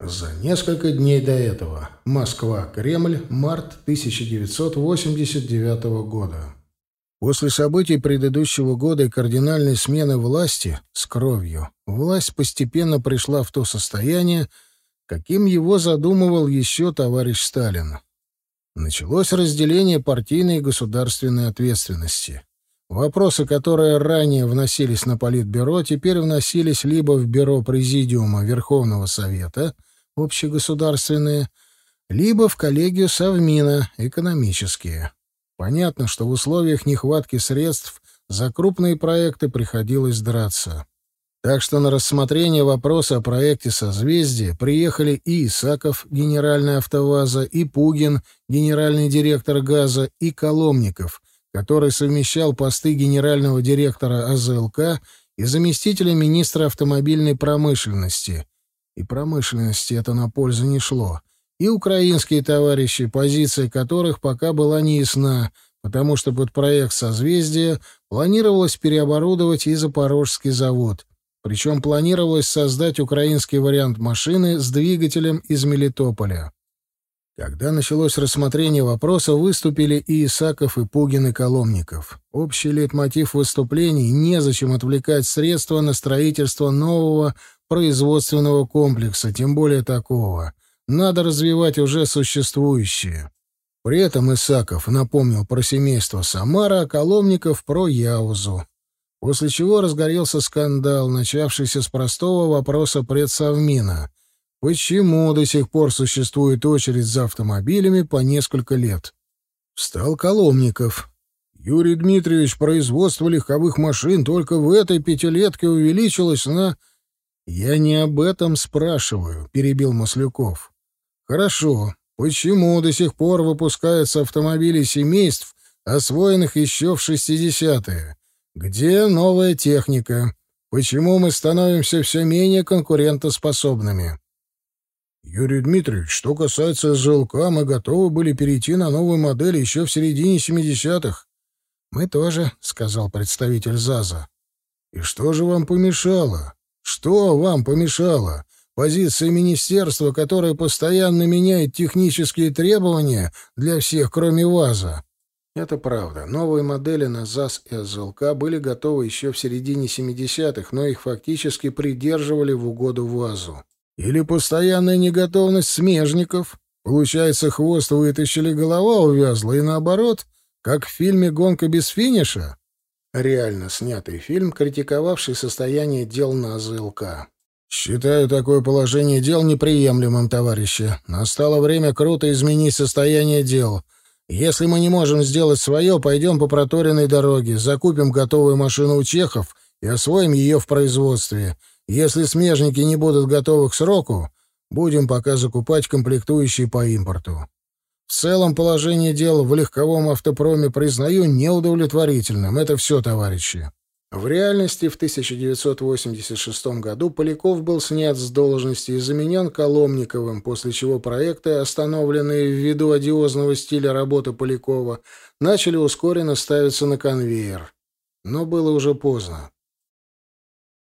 За несколько дней до этого. Москва, Кремль, март 1989 года. После событий предыдущего года и кардинальной смены власти с кровью, власть постепенно пришла в то состояние, каким его задумывал еще товарищ Сталин. Началось разделение партийной и государственной ответственности. Вопросы, которые ранее вносились на Политбюро, теперь вносились либо в Бюро Президиума Верховного Совета, общегосударственные, либо в коллегию Совмина, экономические. Понятно, что в условиях нехватки средств за крупные проекты приходилось драться. Так что на рассмотрение вопроса о проекте «Созвездие» приехали и Исаков, генеральный автоваза, и Пугин, генеральный директор газа, и Коломников, который совмещал посты генерального директора АЗЛК и заместителя министра автомобильной промышленности. И промышленности это на пользу не шло и украинские товарищи, позиция которых пока была неясна, потому что под проект «Созвездие» планировалось переоборудовать и Запорожский завод. Причем планировалось создать украинский вариант машины с двигателем из Мелитополя. Когда началось рассмотрение вопроса, выступили и Исаков, и Пугин, и Коломников. Общий лейтмотив выступлений — незачем отвлекать средства на строительство нового производственного комплекса, тем более такого — надо развивать уже существующие. При этом Исаков напомнил про семейство Самара, а Коломников про Яузу. После чего разгорелся скандал, начавшийся с простого вопроса предсовмина. Почему до сих пор существует очередь за автомобилями по несколько лет? Встал Коломников. Юрий Дмитриевич, производство легковых машин только в этой пятилетке увеличилось на... «Я не об этом спрашиваю», — перебил Маслюков. Хорошо. Почему до сих пор выпускаются автомобили семейств, освоенных еще в 60-е? Где новая техника? Почему мы становимся все менее конкурентоспособными? Юрий Дмитриевич, что касается ЖЛК, мы готовы были перейти на новую модель еще в середине 70-х. Мы тоже, сказал представитель ЗАЗа. И что же вам помешало? Что вам помешало? Позиция министерства, которое постоянно меняет технические требования для всех, кроме ВАЗа. Это правда. Новые модели на ЗАЗ и АЗЛК были готовы еще в середине 70-х, но их фактически придерживали в угоду ВАЗу. Или постоянная неготовность смежников. Получается, хвост вытащили, голова увязла, и наоборот, как в фильме «Гонка без финиша». Реально снятый фильм, критиковавший состояние дел на АЗЛК. «Считаю такое положение дел неприемлемым, товарищи. Настало время круто изменить состояние дел. Если мы не можем сделать свое, пойдем по проторенной дороге, закупим готовую машину у чехов и освоим ее в производстве. Если смежники не будут готовы к сроку, будем пока закупать комплектующие по импорту. В целом положение дел в легковом автопроме признаю неудовлетворительным. Это все, товарищи». В реальности в 1986 году Поляков был снят с должности и заменен Коломниковым, после чего проекты, остановленные ввиду одиозного стиля работы Полякова, начали ускоренно ставиться на конвейер. Но было уже поздно.